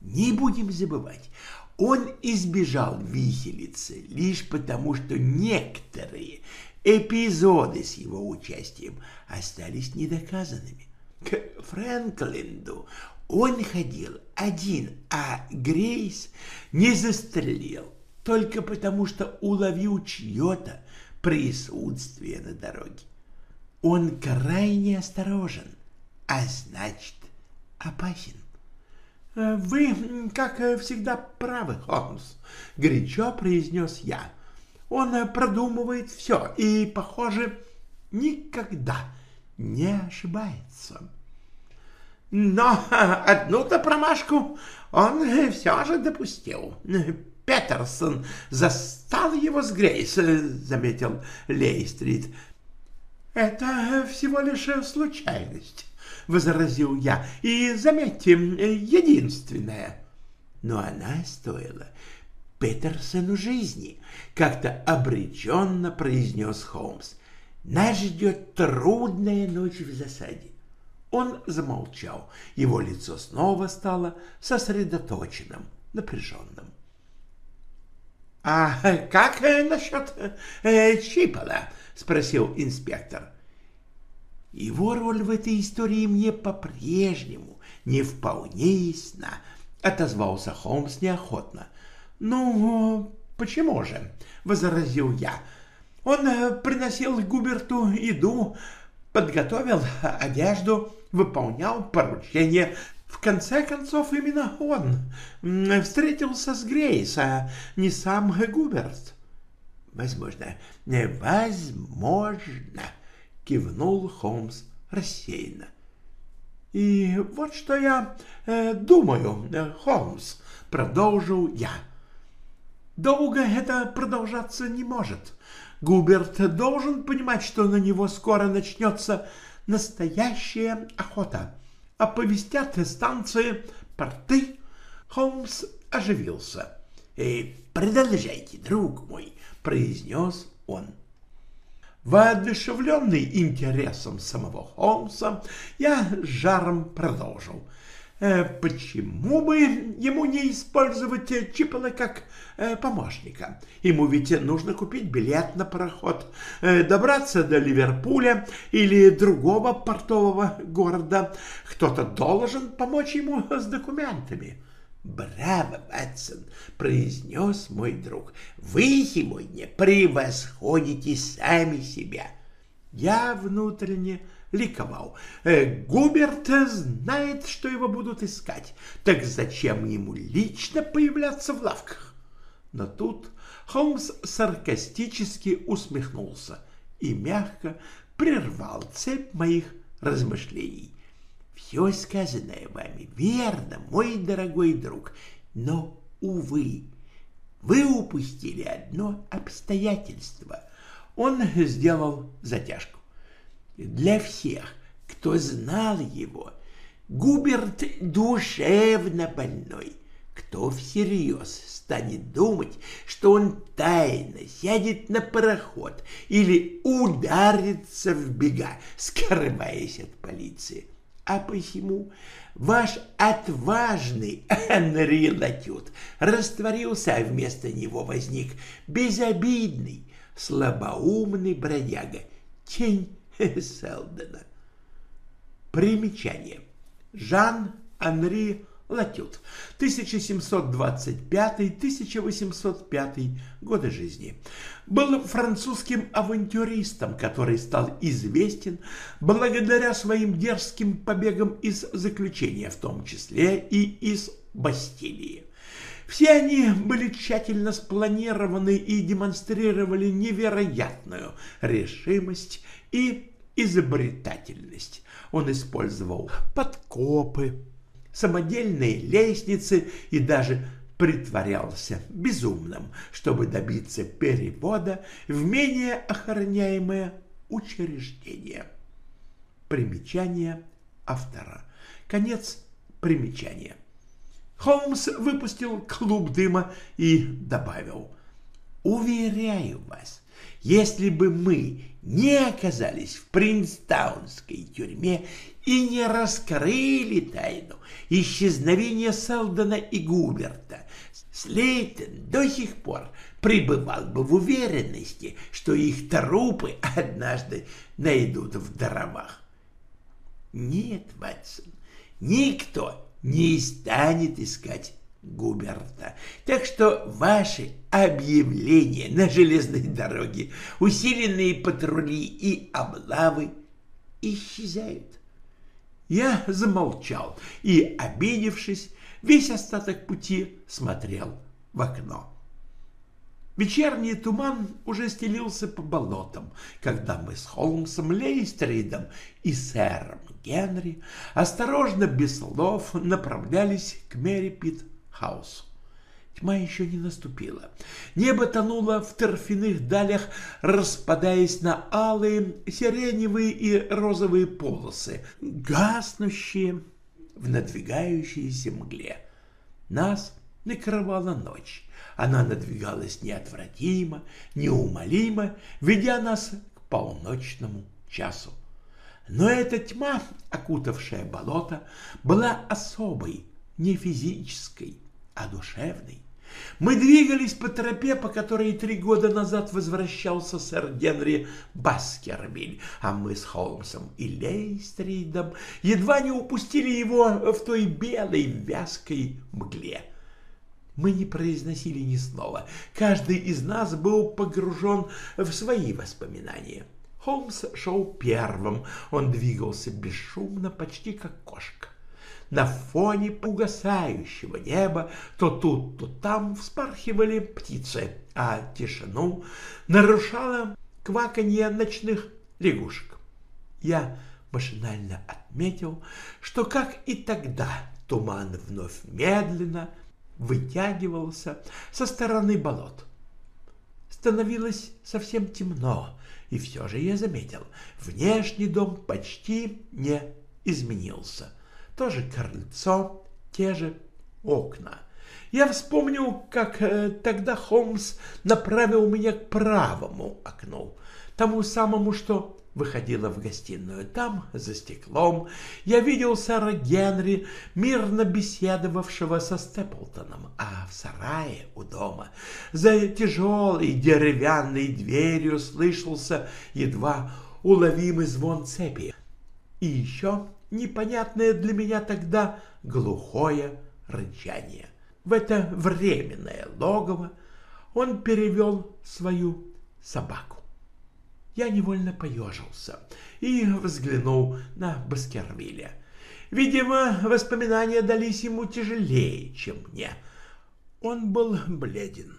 Не будем забывать, он избежал виселицы лишь потому, что некоторые эпизоды с его участием остались недоказанными. К Фрэнклинду он ходил один, а Грейс не застрелил только потому, что уловил чье-то присутствие на дороге. Он крайне осторожен, а значит опасен. «Э, «Вы, как всегда, правы, Холмс», — горячо произнес я. «Он продумывает все и, похоже, никогда не ошибается». Но одну-то промашку он все же допустил. Петерсон застал его с Грейс, заметил Лейстрит. Это всего лишь случайность, возразил я. И заметьте, единственная. Но она стоила Петерсону жизни, как-то обреченно произнес Холмс. Нас ждет трудная ночь в засаде. Он замолчал. Его лицо снова стало сосредоточенным, напряженным. — А как насчет э, Чипола? — спросил инспектор. — Его роль в этой истории мне по-прежнему не вполне ясна, — отозвался Холмс неохотно. — Ну, почему же? — возразил я. — Он э, приносил Губерту еду, подготовил одежду, выполнял поручения. В конце концов, именно он встретился с Грейс, а не сам Губерт. Возможно, невозможно, кивнул Холмс рассеянно. И вот что я э, думаю, Холмс, продолжил я. Долго это продолжаться не может. Губерт должен понимать, что на него скоро начнется настоящая охота. Оповестят станции, порты. Холмс оживился. «Э, «Продолжайте, друг мой», — произнес он. Воодушевленный интересом самого Холмса, я жаром продолжил. Э, почему бы ему не использовать Чипола как э, помощника? Ему ведь нужно купить билет на пароход, э, добраться до Ливерпуля или другого портового города. Кто-то должен помочь ему с документами. «Браво, Ватсон!» — произнес мой друг. «Вы сегодня превосходите сами себя!» Я внутренне ликовал. Э, Губерт знает, что его будут искать, так зачем ему лично появляться в лавках? Но тут Холмс саркастически усмехнулся и мягко прервал цепь моих размышлений. Все сказанное вами верно, мой дорогой друг, но, увы, вы упустили одно обстоятельство. Он сделал затяжку. Для всех, кто знал его, Губерт душевно больной. Кто всерьез станет думать, что он тайно сядет на пароход или ударится в бега, скрываясь от полиции? А посему ваш отважный Анри Латют растворился, а вместо него возник безобидный, слабоумный бродяга, тень Селдена. Примечание. Жан-Анри Латют, 1725-1805 годы жизни. Был французским авантюристом, который стал известен благодаря своим дерзким побегам из заключения, в том числе и из Бастилии. Все они были тщательно спланированы и демонстрировали невероятную решимость и изобретательность. Он использовал подкопы, самодельные лестницы и даже притворялся безумным, чтобы добиться перевода в менее охраняемое учреждение. Примечание автора. Конец примечания. Холмс выпустил клуб дыма и добавил. «Уверяю вас, если бы мы не оказались в Принстаунской тюрьме и не раскрыли тайну исчезновения Селдона и Губерта, Слейтон до сих пор пребывал бы в уверенности, что их трупы однажды найдут в дровах. Нет, Ватсон, никто не станет искать Губерта. Так что ваши объявления на железной дороге, усиленные патрули и облавы исчезают. Я замолчал и, обидевшись, весь остаток пути смотрел в окно. Вечерний туман уже стелился по болотам, когда мы с Холмсом Лейстридом и сэром Генри осторожно, без слов, направлялись к Мэри Питт хаосу. Тьма еще не наступила. Небо тонуло в торфяных далях, распадаясь на алые, сиреневые и розовые полосы, гаснущие в надвигающейся мгле. Нас накрывала ночь. Она надвигалась неотвратимо, неумолимо, ведя нас к полночному часу. Но эта тьма, окутавшая болото, была особой, не физической, а душевной. Мы двигались по тропе, по которой три года назад возвращался сэр Генри Баскервиль, а мы с Холмсом и Лейстридом едва не упустили его в той белой вязкой мгле. Мы не произносили ни слова. Каждый из нас был погружен в свои воспоминания. Холмс шел первым. Он двигался бесшумно, почти как кошка. На фоне угасающего неба то тут, то там вспархивали птицы, а тишину нарушало кваканье ночных лягушек. Я машинально отметил, что, как и тогда, туман вновь медленно вытягивался со стороны болот. Становилось совсем темно, и все же я заметил, внешний дом почти не изменился. То же крыльцо, те же окна. Я вспомнил, как э, тогда Холмс направил меня к правому окну, тому самому, что выходила в гостиную. Там, за стеклом, я видел сэра Генри, мирно беседовавшего со Степлтоном, а в сарае у дома за тяжелой деревянной дверью слышался едва уловимый звон цепи. И еще непонятное для меня тогда глухое рычание. В это временное логово он перевел свою собаку. Я невольно поежился и взглянул на Баскервилля. Видимо, воспоминания дались ему тяжелее, чем мне. Он был бледен.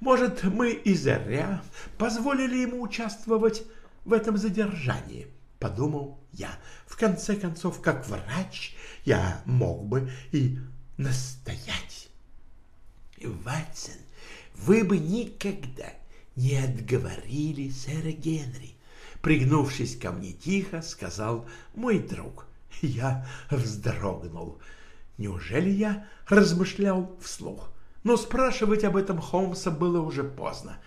Может, мы и зря позволили ему участвовать в этом задержании, подумал я. Конце концов, как врач, я мог бы и настоять. Ватсон, вы бы никогда не отговорили сэра Генри. Пригнувшись ко мне тихо, сказал мой друг. Я вздрогнул. Неужели я размышлял вслух? Но спрашивать об этом Холмса было уже поздно.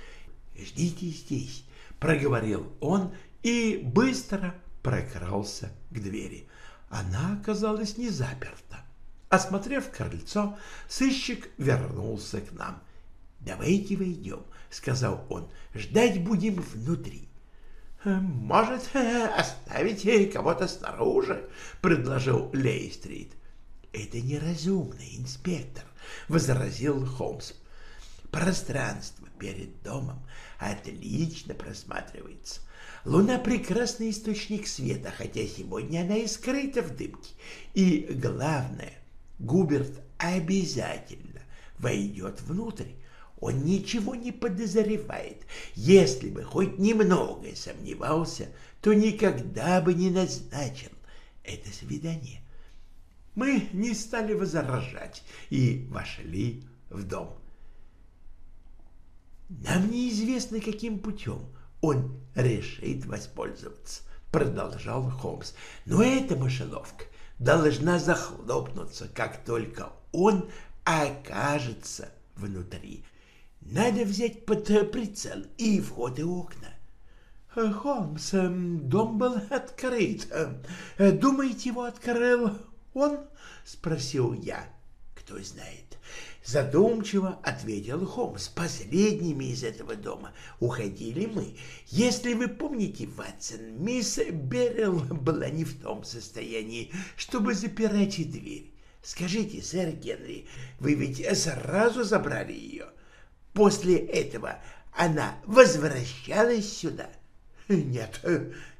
«Ждите здесь», — проговорил он и быстро прокрался к двери. Она оказалась не заперта. Осмотрев крыльцо, сыщик вернулся к нам. «Давайте войдем», — сказал он, — ждать будем внутри. «Э, — Может, оставите кого-то снаружи, — предложил Лейстрит. — Это неразумно, инспектор, — возразил Холмс. — Пространство перед домом отлично просматривается. Луна — прекрасный источник света, хотя сегодня она и скрыта в дымке. И главное, Губерт обязательно войдет внутрь, он ничего не подозревает. Если бы хоть немного сомневался, то никогда бы не назначил это свидание. Мы не стали возражать и вошли в дом. Нам неизвестно, каким путем он решит воспользоваться, продолжал Холмс. Но эта мышеловка должна захлопнуться, как только он окажется внутри. Надо взять под прицел и вход и окна. Холмс, эм, дом был открыт. Думаете, его открыл он? Спросил я. Кто знает. Задумчиво ответил Холмс. Последними из этого дома уходили мы. Если вы помните, Ватсон, мисс Беррилл была не в том состоянии, чтобы запирать дверь. Скажите, сэр Генри, вы ведь сразу забрали ее? — После этого она возвращалась сюда? Нет,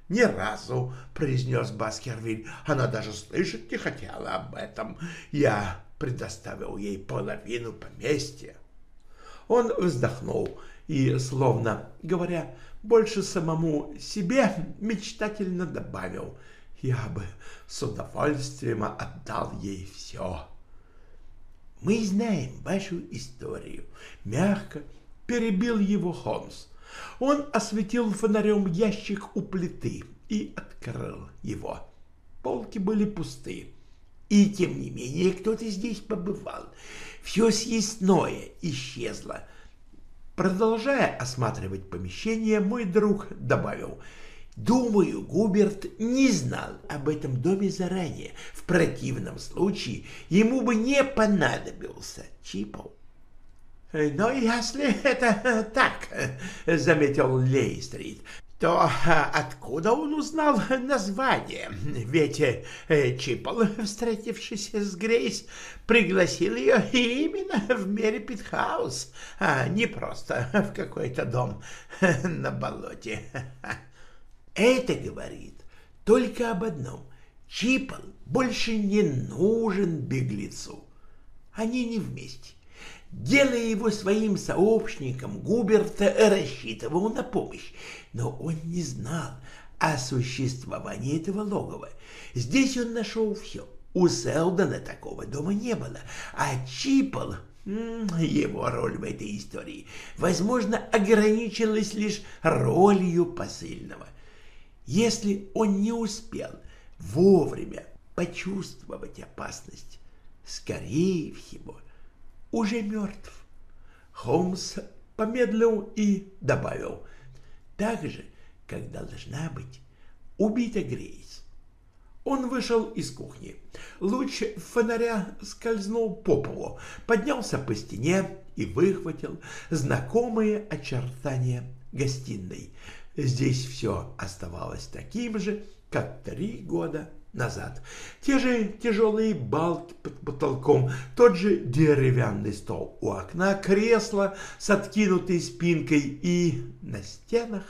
ни разу, произнес Баскервиль. Она даже слышать не хотела об этом. Я предоставил ей половину поместья. Он вздохнул и, словно говоря больше самому себе, мечтательно добавил, «Я бы с удовольствием отдал ей все». Мы знаем вашу историю. Мягко перебил его Холмс. Он осветил фонарем ящик у плиты и открыл его. Полки были пусты. И тем не менее кто-то здесь побывал. Все съестное исчезло. Продолжая осматривать помещение, мой друг добавил — Думаю, Губерт не знал об этом доме заранее. В противном случае ему бы не понадобился Чипл. «Но если это так, — заметил Лейстрит, — то откуда он узнал название? Ведь э, Чипл, встретившись с Грейс, пригласил ее именно в Мэри Питхаус, а не просто в какой-то дом на болоте. Это говорит только об одном. Чипл больше не нужен беглецу. Они не вместе. Делая его своим сообщником, Губерт рассчитывал на помощь, но он не знал о существовании этого логова. Здесь он нашел все. У Селдона такого дома не было, а Чипл его роль в этой истории, возможно, ограничилась лишь ролью посыльного. Если он не успел вовремя почувствовать опасность, скорее всего, уже мертв. Холмс помедлил и добавил, так же, как должна быть убита Грейс. Он вышел из кухни. Луч фонаря скользнул по полу, поднялся по стене и выхватил знакомые очертания гостиной. Здесь все оставалось таким же, как три года назад. Те же тяжелые балки под потолком, тот же деревянный стол у окна, кресло с откинутой спинкой и на стенах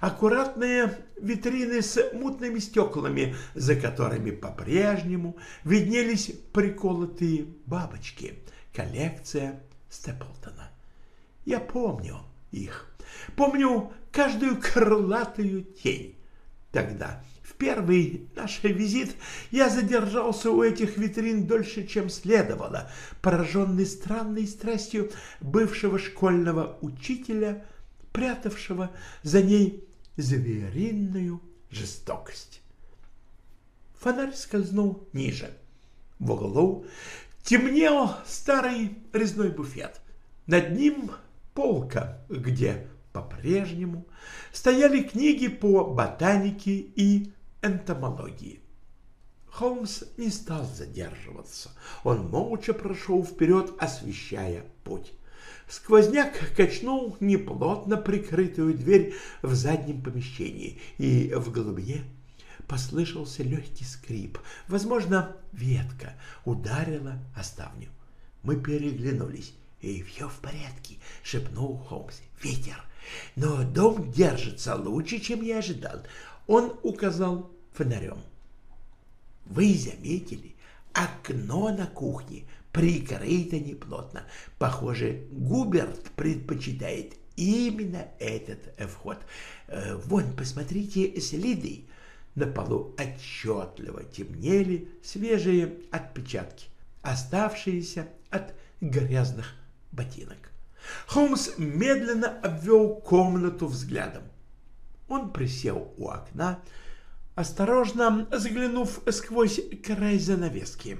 аккуратные витрины с мутными стеклами, за которыми по-прежнему виднелись приколотые бабочки. Коллекция Степлтона. Я помню их. Помню каждую крылатую тень. Тогда, в первый наш визит, я задержался у этих витрин дольше, чем следовало, пораженный странной страстью бывшего школьного учителя, прятавшего за ней звериную жестокость. Фонарь скользнул ниже. В углу темнел старый резной буфет. Над ним полка, где по-прежнему стояли книги по ботанике и энтомологии. Холмс не стал задерживаться. Он молча прошел вперед, освещая путь. Сквозняк качнул неплотно прикрытую дверь в заднем помещении, и в глубине послышался легкий скрип. Возможно, ветка ударила о ставню. Мы переглянулись. «И все в порядке», — шепнул Холмс. «Ветер но дом держится лучше, чем я ожидал. Он указал фонарем. Вы заметили, окно на кухне прикрыто неплотно. Похоже, Губерт предпочитает именно этот вход. Э, вон, посмотрите следы. На полу отчетливо темнели свежие отпечатки, оставшиеся от грязных ботинок. Холмс медленно обвел комнату взглядом. Он присел у окна, осторожно заглянув сквозь край занавески.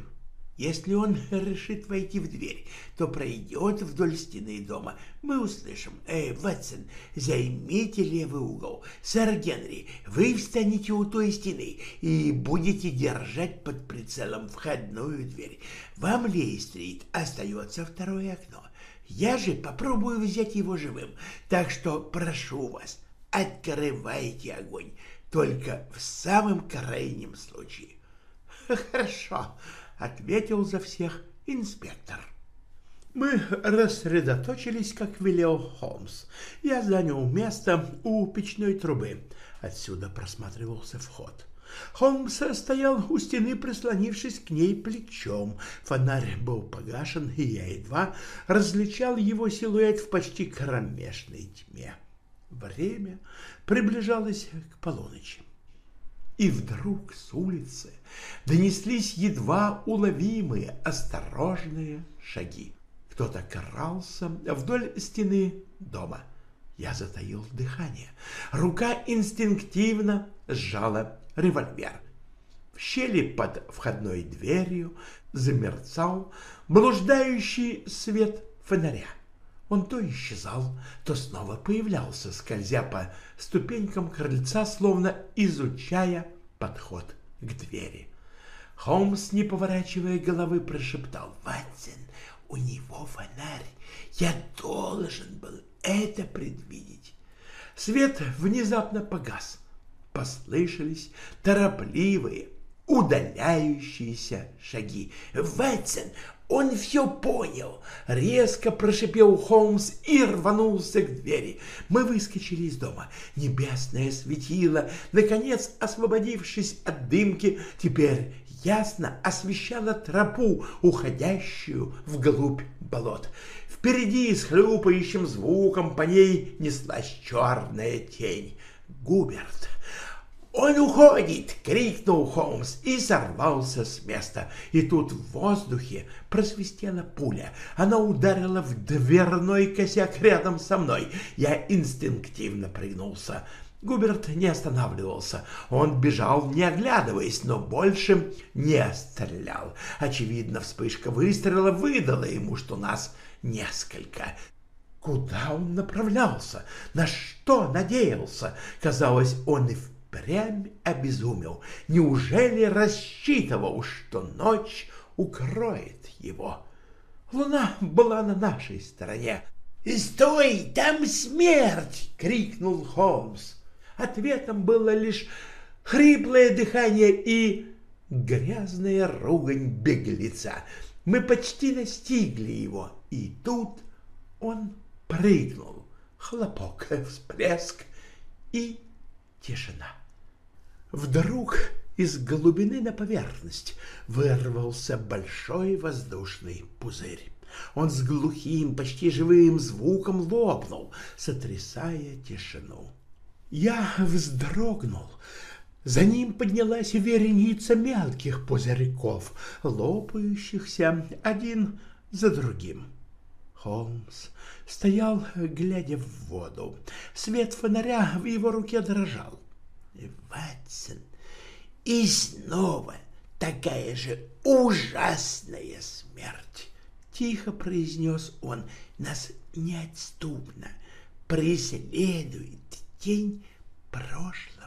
Если он решит войти в дверь, то пройдет вдоль стены дома. Мы услышим. Эй, Ватсон, займите левый угол. Сэр Генри, вы встанете у той стены и будете держать под прицелом входную дверь. Вам, Лейстрит, остается второе окно. Я же попробую взять его живым, так что прошу вас, открывайте огонь, только в самом крайнем случае. Хорошо, ответил за всех инспектор. Мы рассредоточились, как велел Холмс. Я занял место у печной трубы. Отсюда просматривался вход. Холмс стоял у стены, прислонившись к ней плечом. Фонарь был погашен, и я едва различал его силуэт в почти кромешной тьме. Время приближалось к полуночи. И вдруг с улицы донеслись едва уловимые, осторожные шаги. Кто-то крался вдоль стены дома. Я затаил дыхание. Рука инстинктивно сжала револьвер. В щели под входной дверью замерцал блуждающий свет фонаря. Он то исчезал, то снова появлялся, скользя по ступенькам крыльца, словно изучая подход к двери. Холмс, не поворачивая головы, прошептал «Ватсон, у него фонарь. Я должен был это предвидеть». Свет внезапно погас. Послышались торопливые, удаляющиеся шаги. «Ватсон, он все понял!» — резко прошипел Холмс и рванулся к двери. Мы выскочили из дома. Небесное светило, наконец освободившись от дымки, теперь ясно освещала тропу, уходящую вглубь болот. Впереди с хлюпающим звуком по ней неслась черная тень. Губерт «Он уходит!» — крикнул Холмс и сорвался с места. И тут в воздухе просвистела пуля. Она ударила в дверной косяк рядом со мной. Я инстинктивно пригнулся. Губерт не останавливался. Он бежал, не оглядываясь, но больше не стрелял. Очевидно, вспышка выстрела выдала ему, что нас несколько. Куда он направлялся? На что надеялся? Казалось, он и в впрямь обезумел. Неужели рассчитывал, что ночь укроет его? Луна была на нашей стороне. «Стой, там смерть!» — крикнул Холмс. Ответом было лишь хриплое дыхание и грязная ругань беглеца. Мы почти настигли его, и тут он прыгнул. Хлопок, всплеск и тишина. Вдруг из глубины на поверхность вырвался большой воздушный пузырь. Он с глухим, почти живым звуком лопнул, сотрясая тишину. Я вздрогнул. За ним поднялась вереница мелких пузырьков, лопающихся один за другим. Холмс стоял, глядя в воду. Свет фонаря в его руке дрожал. Ватсон. И снова такая же ужасная смерть. Тихо произнес он, нас неотступно преследует тень прошлого.